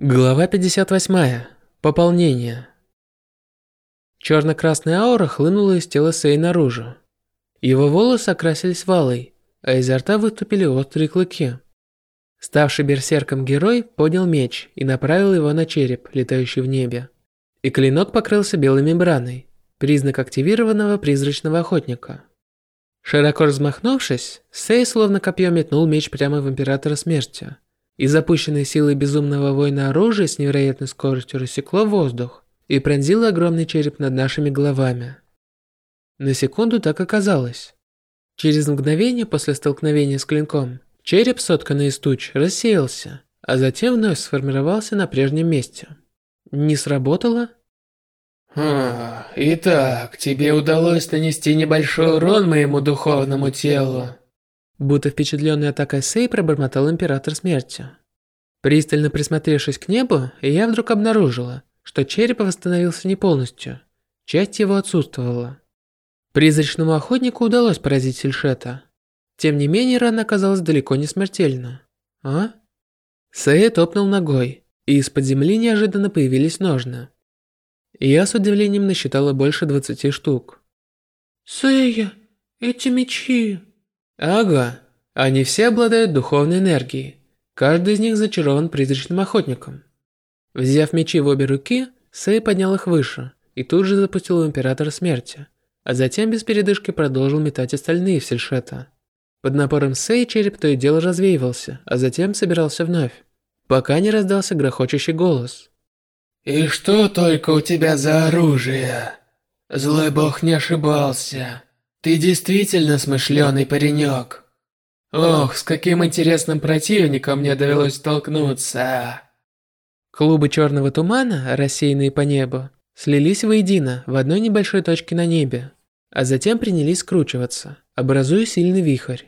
Глава 58. Пополнение. Черно-красная аура хлынула из тела Сэй наружу. Его волосы окрасились валой, а изо рта выступили острые клыки. Ставший берсерком герой поднял меч и направил его на череп, летающий в небе. И клинок покрылся белой мембраной, признак активированного призрачного охотника. Широко размахнувшись, Сэй словно копье метнул меч прямо в Императора Смерти – и запущенной силой безумного воина оружие с невероятной скоростью рассекло воздух и пронзило огромный череп над нашими головами. На секунду так оказалось. Через мгновение после столкновения с клинком, череп, сотканный из туч, рассеялся, а затем вновь сформировался на прежнем месте. Не сработало? А, итак, тебе удалось нанести небольшой урон моему духовному телу. Будто впечатленный атакой Сей пробормотал Император Смерти. Пристально присмотревшись к небу, я вдруг обнаружила, что череп восстановился не полностью. Часть его отсутствовала. Призрачному охотнику удалось поразить Сильшета. Тем не менее, рана оказалась далеко не смертельна. А? Сэй топнул ногой, и из-под земли неожиданно появились ножны. Я с удивлением насчитала больше 20 штук. Сэя, эти мечи... Ага, они все обладают духовной энергией. Каждый из них зачарован призрачным охотником. Взяв мечи в обе руки, Сэй поднял их выше и тут же запустил в Императора Смерти, а затем без передышки продолжил метать остальные в Сельшета. Под напором Сэй череп то и дело развеивался, а затем собирался вновь, пока не раздался грохочущий голос. «И что только у тебя за оружие? Злой бог не ошибался. Ты действительно смышленый паренек. Ох, с каким интересным противником мне довелось столкнуться. Клубы черного тумана, рассеянные по небу, слились воедино в одной небольшой точке на небе, а затем принялись скручиваться, образуя сильный вихрь.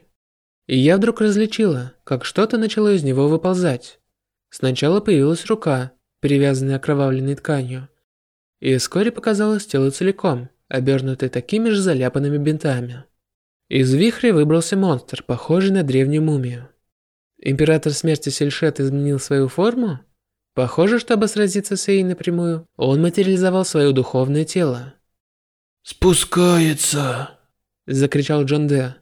И я вдруг различила, как что-то начало из него выползать. Сначала появилась рука, перевязанная окровавленной тканью, и вскоре показалось тело целиком – обернутый такими же заляпанными бинтами. Из вихря выбрался монстр, похожий на древнюю мумию. Император смерти Сельшет изменил свою форму? Похоже, чтобы сразиться с Эй напрямую, он материализовал свое духовное тело. «Спускается!» – закричал Джон Де.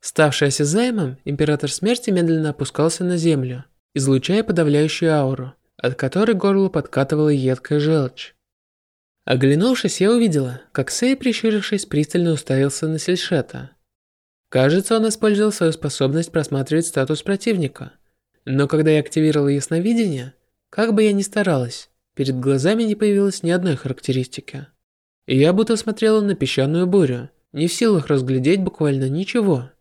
Ставший осязаемым, Император Смерти медленно опускался на землю, излучая подавляющую ауру, от которой горло подкатывала едкая желчь. Оглянувшись, я увидела, как Сэй, прищурившись, пристально уставился на Сельшета. Кажется, он использовал свою способность просматривать статус противника. Но когда я активировала ясновидение, как бы я ни старалась, перед глазами не появилось ни одной характеристики. Я будто смотрела на песчаную бурю, не в силах разглядеть буквально ничего.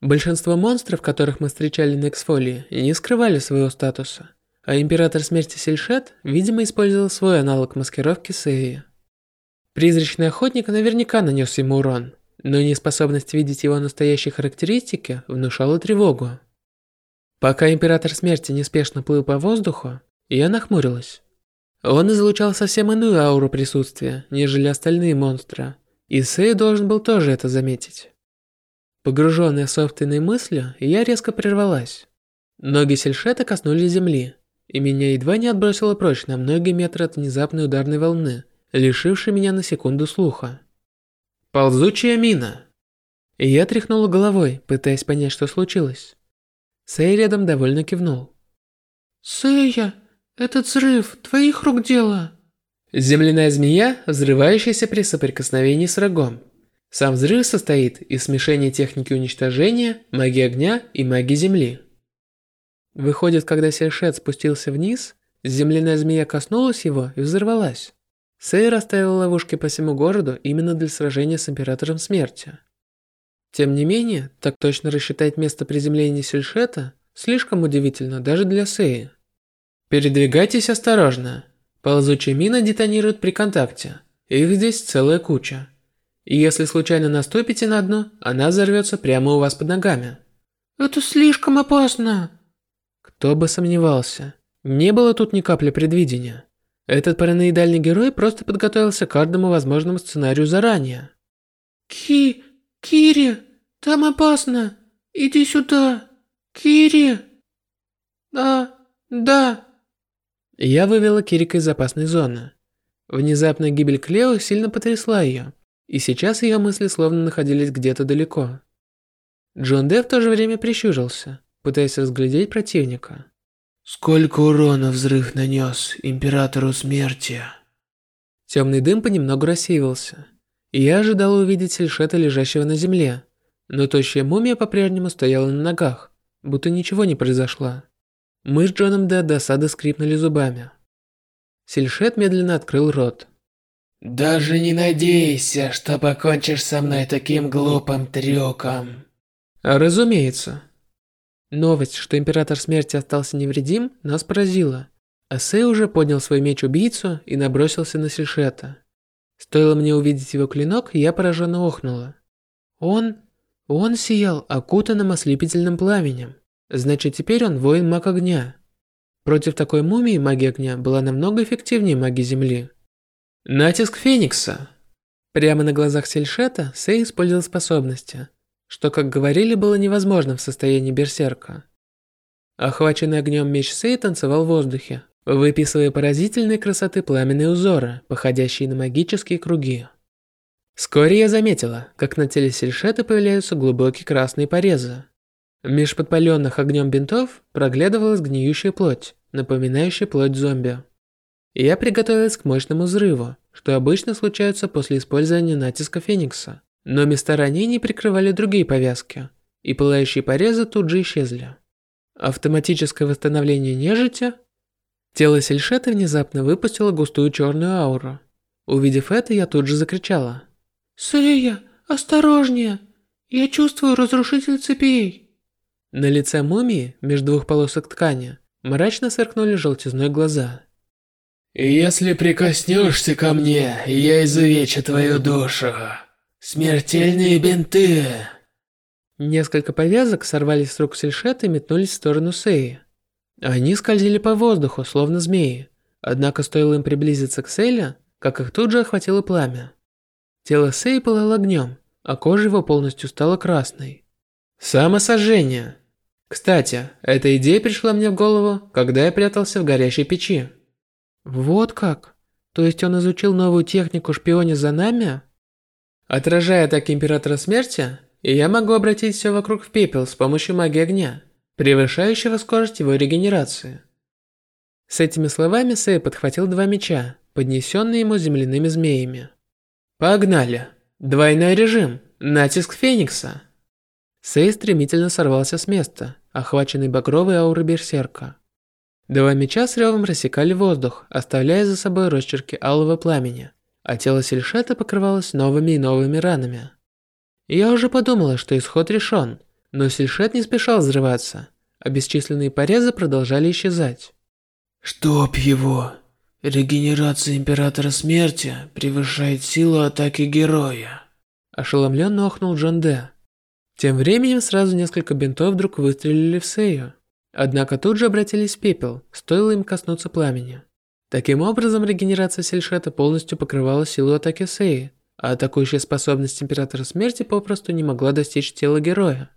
Большинство монстров, которых мы встречали на Эксфолии, не скрывали своего статуса. А Император Смерти Сельшет, видимо, использовал свой аналог маскировки Сеи. Призрачный охотник наверняка нанес ему урон, но неспособность видеть его настоящие характеристики внушала тревогу. Пока Император Смерти неспешно плыл по воздуху, я нахмурилась. Он излучал совсем иную ауру присутствия, нежели остальные монстры, и Сэй должен был тоже это заметить. Погруженная в собственные мысли, я резко прервалась. Ноги Сельшета коснулись земли, и меня едва не отбросило прочь на многие метры от внезапной ударной волны, лишившей меня на секунду слуха. Ползучая мина. И я тряхнула головой, пытаясь понять, что случилось. Сэй рядом довольно кивнул. «Сэя, этот взрыв твоих рук дело?» Земляная змея, взрывающаяся при соприкосновении с рогом. Сам взрыв состоит из смешения техники уничтожения, магии огня и магии земли. Выходит, когда Сельшет спустился вниз, земляная змея коснулась его и взорвалась. Сэй расставил ловушки по всему городу именно для сражения с Императором Смерти. Тем не менее, так точно рассчитать место приземления Сельшета слишком удивительно даже для Сэя. Передвигайтесь осторожно. Ползучая мина детонирует при контакте. Их здесь целая куча. И если случайно наступите на одну, она взорвется прямо у вас под ногами. Это слишком опасно. Кто бы сомневался. Не было тут ни капли предвидения. Этот параноидальный герой просто подготовился к каждому возможному сценарию заранее. Ки... Кири, там опасно. Иди сюда. Кири. Да, да. Я вывела Кирика из опасной зоны. Внезапная гибель Клео сильно потрясла ее, и сейчас ее мысли словно находились где-то далеко. Джон Де в то же время прищурился, пытаясь разглядеть противника. Сколько урона взрыв нанес Императору Смерти? Темный дым понемногу рассеивался, и я ожидал увидеть Сельшета, лежащего на земле, но тощая мумия по-прежнему стояла на ногах, будто ничего не произошло. Мы с Джоном Д досады скрипнули зубами. Сельшет медленно открыл рот. «Даже не надейся, что покончишь со мной таким глупым трюком». Разумеется. Новость, что Император Смерти остался невредим, нас поразила. Асей уже поднял свой меч-убийцу и набросился на Сельшета. Стоило мне увидеть его клинок, я пораженно охнула. Он... он сиял окутанным ослепительным пламенем. Значит, теперь он воин-маг огня. Против такой мумии магия огня была намного эффективнее магии земли. Натиск Феникса. Прямо на глазах Сельшета Сей использовал способности, что, как говорили, было невозможно в состоянии берсерка. Охваченный огнем меч Сей танцевал в воздухе, выписывая поразительной красоты пламенные узоры, походящие на магические круги. Вскоре я заметила, как на теле Сельшета появляются глубокие красные порезы. Меж подпаленных огнем бинтов проглядывалась гниющая плоть, напоминающая плоть зомби. Я приготовилась к мощному взрыву, что обычно случается после использования натиска Феникса. Но места ранений прикрывали другие повязки, и пылающие порезы тут же исчезли. Автоматическое восстановление нежити? Тело Сельшета внезапно выпустило густую черную ауру. Увидев это, я тут же закричала. «Сэя, осторожнее! Я чувствую разрушитель цепей!» На лице мумии, между двух полосок ткани, мрачно сверкнули желтизной глаза. «Если прикоснешься ко мне, я изувечу твою душу. Смертельные бинты!» Несколько повязок сорвались с рук Сельшета и метнулись в сторону Сеи. Они скользили по воздуху, словно змеи. Однако стоило им приблизиться к Селе, как их тут же охватило пламя. Тело Сеи пылало огнем, а кожа его полностью стала красной. Самосожжение. Кстати, эта идея пришла мне в голову, когда я прятался в горящей печи. Вот как? То есть он изучил новую технику шпионе за нами? Отражая атаки Императора Смерти, я могу обратить все вокруг в пепел с помощью магии огня, превышающего скорость его регенерации. С этими словами Сэй подхватил два меча, поднесенные ему земляными змеями. Погнали! Двойной режим! Натиск Феникса! Сэй стремительно сорвался с места, охваченный багровой аурой берсерка. Два меча с ревом рассекали воздух, оставляя за собой росчерки алого пламени, а тело Сельшета покрывалось новыми и новыми ранами. Я уже подумала, что исход решен, но Сельшет не спешал взрываться, а бесчисленные порезы продолжали исчезать. «Чтоб его! Регенерация Императора Смерти превышает силу атаки героя!» Ошеломленно охнул Джон Де. Тем временем сразу несколько бинтов вдруг выстрелили в Сею. Однако тут же обратились в пепел, стоило им коснуться пламени. Таким образом, регенерация Сельшета полностью покрывала силу атаки Сеи, а атакующая способность Императора Смерти попросту не могла достичь тела героя.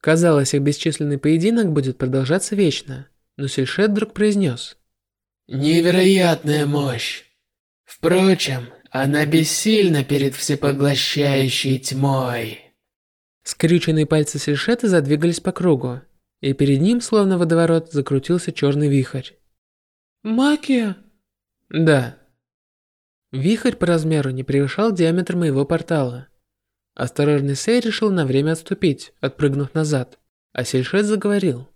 Казалось, их бесчисленный поединок будет продолжаться вечно, но Сельшет вдруг произнес. «Невероятная мощь! Впрочем, она бессильна перед всепоглощающей тьмой». Скрюченные пальцы Сельшета задвигались по кругу, и перед ним, словно водоворот, закрутился черный вихрь. «Магия?» «Да». Вихрь по размеру не превышал диаметр моего портала. Осторожный Сей решил на время отступить, отпрыгнув назад, а Сельшет заговорил.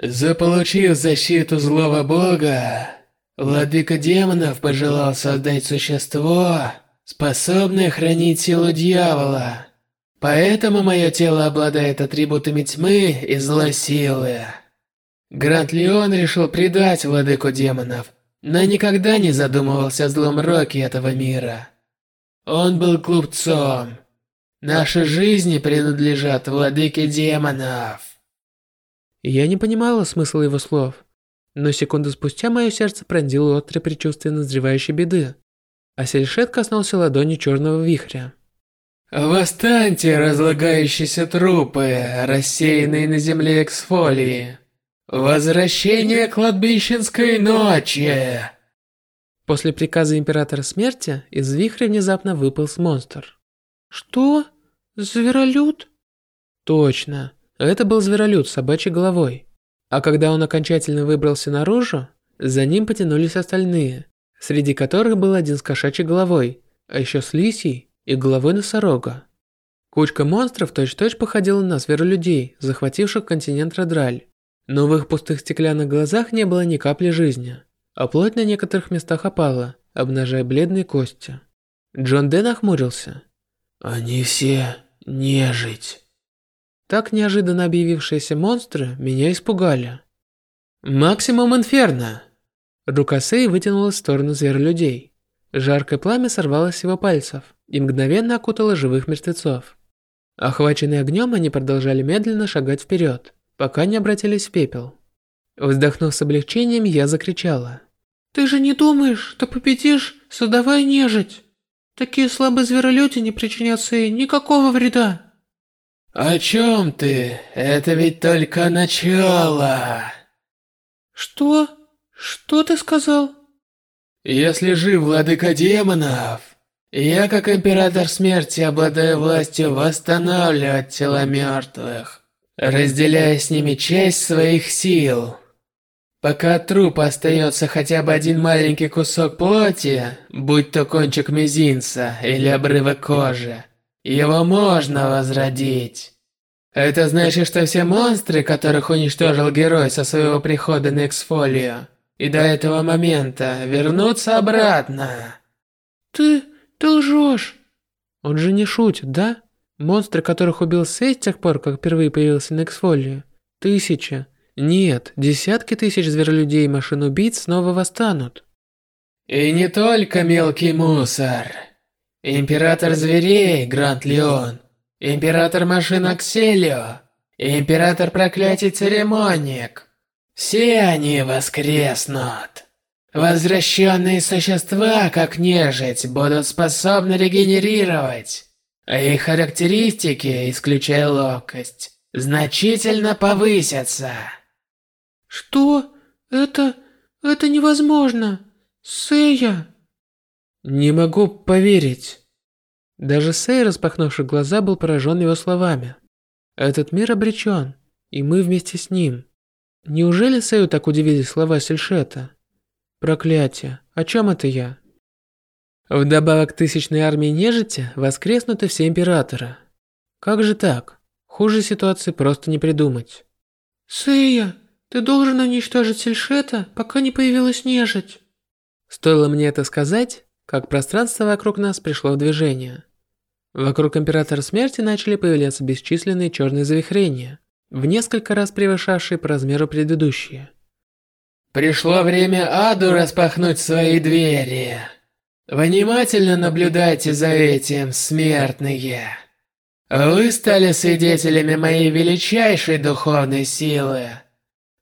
«Заполучив защиту злого бога, владыка демонов пожелал создать существо, способное хранить силу дьявола». Поэтому мое тело обладает атрибутами тьмы и злой силы. Гранд Леон решил предать владыку демонов, но никогда не задумывался о злом роке этого мира. Он был глупцом. Наши жизни принадлежат владыке демонов. Я не понимала смысла его слов, но секунду спустя мое сердце пронзило острое предчувствие назревающей беды, а Сельшет коснулся ладони черного вихря. Восстаньте, разлагающиеся трупы, рассеянные на земле эксфолии. Возвращение кладбищенской ночи. После приказа Императора Смерти из вихря внезапно выполз монстр. Что? Зверолюд? Точно. Это был зверолюд с собачьей головой. А когда он окончательно выбрался наружу, за ним потянулись остальные, среди которых был один с кошачьей головой, а еще с лисьей и головой носорога. Кучка монстров точь-точь -точь походила на зверолюдей, захвативших континент Радраль. Но в их пустых стеклянных глазах не было ни капли жизни, а плоть на некоторых местах опала, обнажая бледные кости. Джон Дэ нахмурился. «Они все нежить». Так неожиданно объявившиеся монстры меня испугали. «Максимум Инферно!» Рука Сэй вытянулась в сторону зверолюдей. Жаркое пламя сорвалось с его пальцев и мгновенно окутало живых мертвецов. Охваченные огнем, они продолжали медленно шагать вперед, пока не обратились в пепел. Вздохнув с облегчением, я закричала. «Ты же не думаешь, что победишь, создавая нежить? Такие слабые зверолюди не причинят Сэй никакого вреда!» «О чем ты? Это ведь только начало!» «Что? Что ты сказал?» «Если жив владыка демонов, я, как император смерти, обладаю властью восстанавливать тела мертвых, разделяя с ними часть своих сил. Пока от трупа остается хотя бы один маленький кусок плоти, будь то кончик мизинца или обрывок кожи, его можно возродить. Это значит, что все монстры, которых уничтожил герой со своего прихода на Эксфолию, и до этого момента вернутся обратно. Ты... ты лжешь. Он же не шутит, да? Монстры, которых убил Сей с тех пор, как впервые появился на Эксфолии. Тысяча. Нет, десятки тысяч зверолюдей и машин-убийц снова восстанут. И не только мелкий мусор. Император зверей, Гранд Леон, Император машин Акселио, Император проклятий Церемоник. Все они воскреснут. Возвращенные существа, как нежить, будут способны регенерировать. А их характеристики, исключая ловкость, значительно повысятся. Что? Это... это невозможно. Сэя... Не могу поверить. Даже Сэй, распахнувший глаза, был поражен его словами. Этот мир обречен, и мы вместе с ним. Неужели Сэю так удивили слова Сельшета? Проклятие, о чем это я? Вдобавок к тысячной армии нежити воскреснут и все императоры. Как же так? Хуже ситуации просто не придумать. Сэя, ты должен уничтожить Сельшета, пока не появилась нежить. Стоило мне это сказать, как пространство вокруг нас пришло в движение. Вокруг Императора Смерти начали появляться бесчисленные черные завихрения, в несколько раз превышавшие по размеру предыдущие. Пришло время аду распахнуть свои двери. Внимательно наблюдайте за этим, смертные. Вы стали свидетелями моей величайшей духовной силы.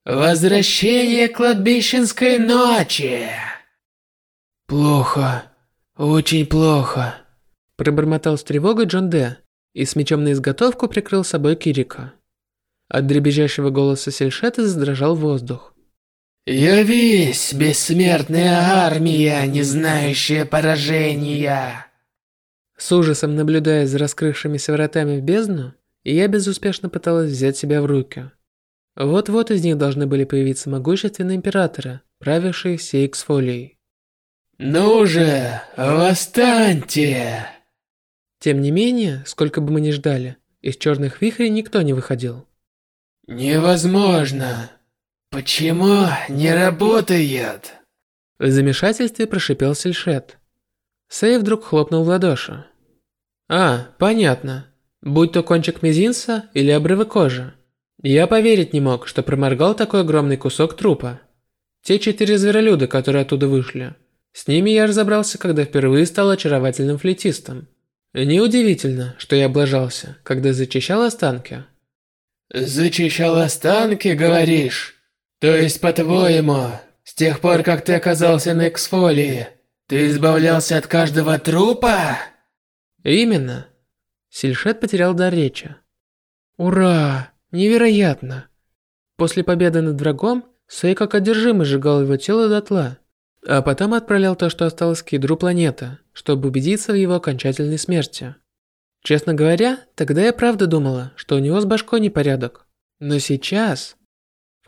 Возвращение кладбищенской ночи. Плохо. «Очень плохо», – пробормотал с тревогой Джон Д. и с мечом на изготовку прикрыл собой Кирика. От дребезжащего голоса Сельшета задрожал воздух. «Явись, бессмертная армия, не знающая поражения!» С ужасом наблюдая за раскрывшимися вратами в бездну, я безуспешно пыталась взять себя в руки. Вот-вот из них должны были появиться могущественные императоры, правившие всей Эксфолией. «Ну же, восстаньте!» Тем не менее, сколько бы мы ни ждали, из черных вихрей никто не выходил. «Невозможно! Почему не работает?» В замешательстве прошипел Сельшет. Сэй вдруг хлопнул в ладоши. «А, понятно. Будь то кончик мизинца или обрывок кожи. Я поверить не мог, что проморгал такой огромный кусок трупа. Те четыре зверолюда, которые оттуда вышли, с ними я разобрался, когда впервые стал очаровательным флейтистом. Неудивительно, что я облажался, когда зачищал останки. «Зачищал останки, говоришь? То есть, по-твоему, с тех пор, как ты оказался на эксфолии, ты избавлялся от каждого трупа?» «Именно». Сильшет потерял дар речи. «Ура! Невероятно! После победы над врагом, Сэй как одержимый сжигал его тело дотла, а потом отправлял то, что осталось к ядру планеты, чтобы убедиться в его окончательной смерти. Честно говоря, тогда я правда думала, что у него с башкой непорядок. Но сейчас...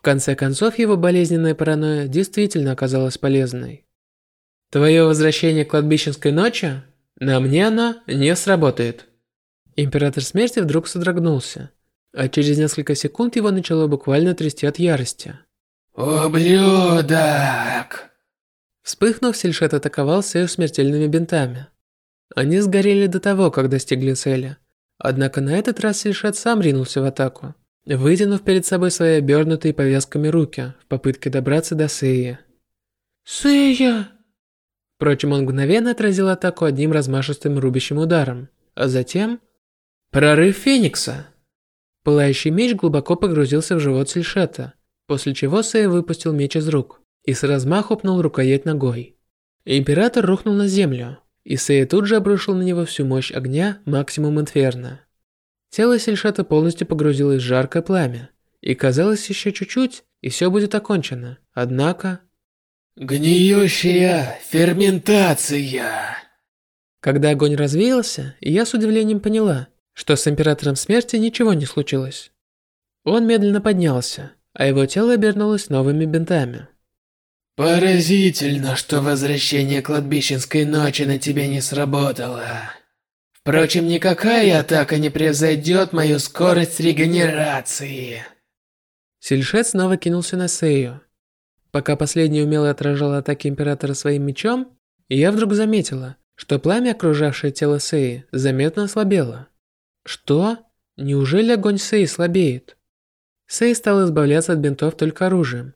В конце концов, его болезненная паранойя действительно оказалась полезной. Твое возвращение к кладбищенской ночи? На мне оно не сработает. Император смерти вдруг содрогнулся, а через несколько секунд его начало буквально трясти от ярости. «Ублюдок!» Вспыхнув, Сельшет атаковал Сею смертельными бинтами. Они сгорели до того, как достигли цели. Однако на этот раз Сельшет сам ринулся в атаку, вытянув перед собой свои обернутые повязками руки в попытке добраться до Сеи. «Сэя!» Впрочем, он мгновенно отразил атаку одним размашистым рубящим ударом, а затем... Прорыв Феникса! Пылающий меч глубоко погрузился в живот Сельшета, после чего Сэй выпустил меч из рук и с размаху пнул рукоять ногой. Император рухнул на землю, и Сэй тут же обрушил на него всю мощь огня максимум инферно. Тело Сельшета полностью погрузилось в жаркое пламя, и казалось еще чуть-чуть, и все будет окончено. Однако... Гниющая ферментация. Когда огонь развеялся, я с удивлением поняла, что с Императором Смерти ничего не случилось. Он медленно поднялся, а его тело обернулось новыми бинтами. Поразительно, что возвращение кладбищенской ночи на тебя не сработало. Впрочем, никакая атака не превзойдет мою скорость регенерации. Сильшет снова кинулся на Сею. Пока последний умело отражал атаки Императора своим мечом, я вдруг заметила, что пламя, окружавшее тело Сеи, заметно ослабело. Что? Неужели огонь Сэй слабеет? Сэй стал избавляться от бинтов только оружием.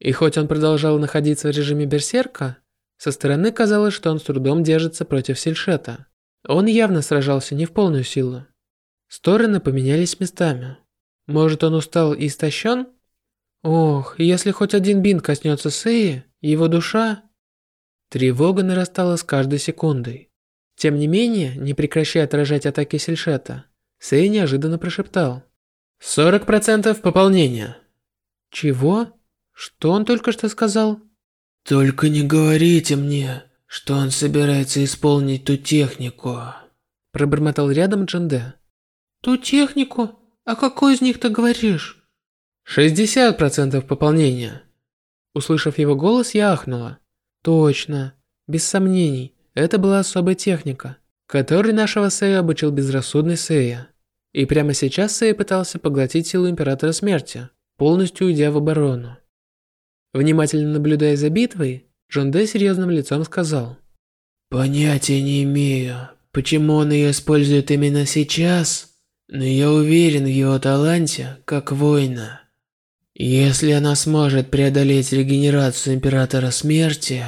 И хоть он продолжал находиться в режиме берсерка, со стороны казалось, что он с трудом держится против Сельшета. Он явно сражался не в полную силу. Стороны поменялись местами. Может, он устал и истощен? Ох, если хоть один бинт коснется Сэи, его душа... Тревога нарастала с каждой секундой. Тем не менее, не прекращая отражать атаки Сельшета, Сэй неожиданно прошептал. «Сорок процентов пополнения». «Чего? Что он только что сказал?» «Только не говорите мне, что он собирается исполнить ту технику», пробормотал рядом Джанде. «Ту технику? О какой из них ты говоришь?» «Шестьдесят процентов пополнения». Услышав его голос, я ахнула. «Точно. Без сомнений, это была особая техника, которой нашего Сэя обучил безрассудный Сэя. И прямо сейчас Сэй пытался поглотить силу Императора Смерти, полностью уйдя в оборону. Внимательно наблюдая за битвой, Джон Дэ серьезным лицом сказал. «Понятия не имею, почему он ее использует именно сейчас, но я уверен в его таланте, как воина. Если она сможет преодолеть регенерацию Императора Смерти,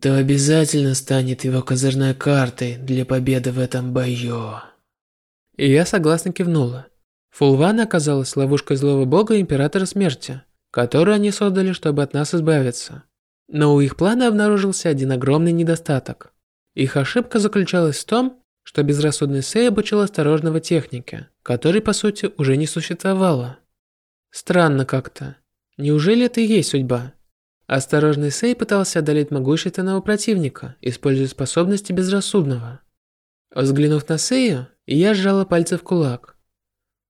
то обязательно станет его козырной картой для победы в этом бою». И я согласно кивнула. Фулвана оказалась ловушкой злого бога Императора Смерти, которую они создали, чтобы от нас избавиться. Но у их плана обнаружился один огромный недостаток. Их ошибка заключалась в том, что безрассудный Сэй обучил осторожного технике, который по сути уже не существовало. Странно как-то. Неужели это и есть судьба? Осторожный Сэй пытался одолеть могущественного противника, используя способности безрассудного. Взглянув на Сэю, я сжала пальцы в кулак.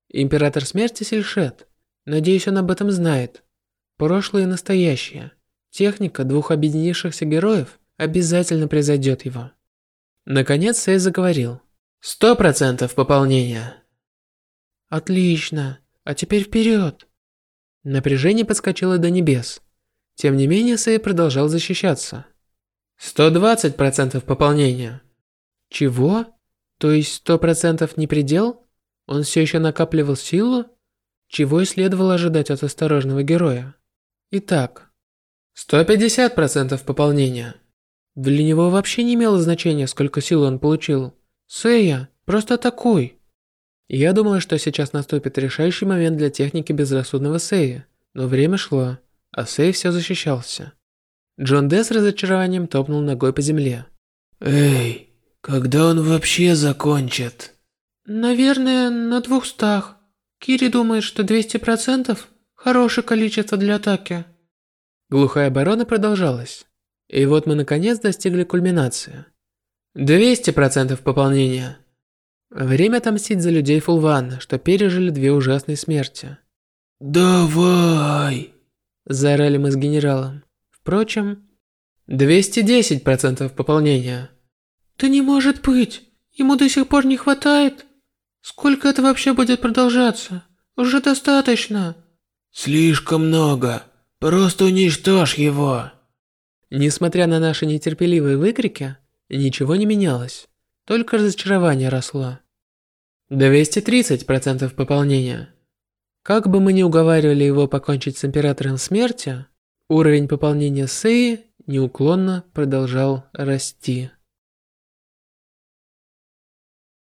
Император смерти Сельшет. Надеюсь, он об этом знает. Прошлое и настоящее. Техника двух объединившихся героев обязательно произойдет его. Наконец Сэй заговорил. «Сто процентов пополнения!» «Отлично! А теперь вперед!» Напряжение подскочило до небес. Тем не менее, Сэй продолжал защищаться. «Сто двадцать процентов пополнения!» «Чего?» То есть сто процентов не предел? Он все еще накапливал силу? Чего и следовало ожидать от осторожного героя. Итак, 150% пополнения. Для него вообще не имело значения, сколько силы он получил. Сэя, просто такой. Я думала, что сейчас наступит решающий момент для техники безрассудного Сэя, но время шло, а Сэй все защищался. Джон Дэ с разочарованием топнул ногой по земле. «Эй, когда он вообще закончит? Наверное, на двухстах. Кири думает, что 200% Хорошее количество для атаки. Глухая оборона продолжалась. И вот мы наконец достигли кульминации. 200% пополнения. Время отомстить за людей Фулвана, что пережили две ужасные смерти. «Давай!» Заорали мы с генералом. Впрочем, 210% пополнения. Да не может быть! Ему до сих пор не хватает? Сколько это вообще будет продолжаться? Уже достаточно. Слишком много. Просто уничтожь его. Несмотря на наши нетерпеливые выкрики, ничего не менялось. Только разочарование росло. 230% пополнения. Как бы мы ни уговаривали его покончить с Императором Смерти, уровень пополнения Сеи неуклонно продолжал расти.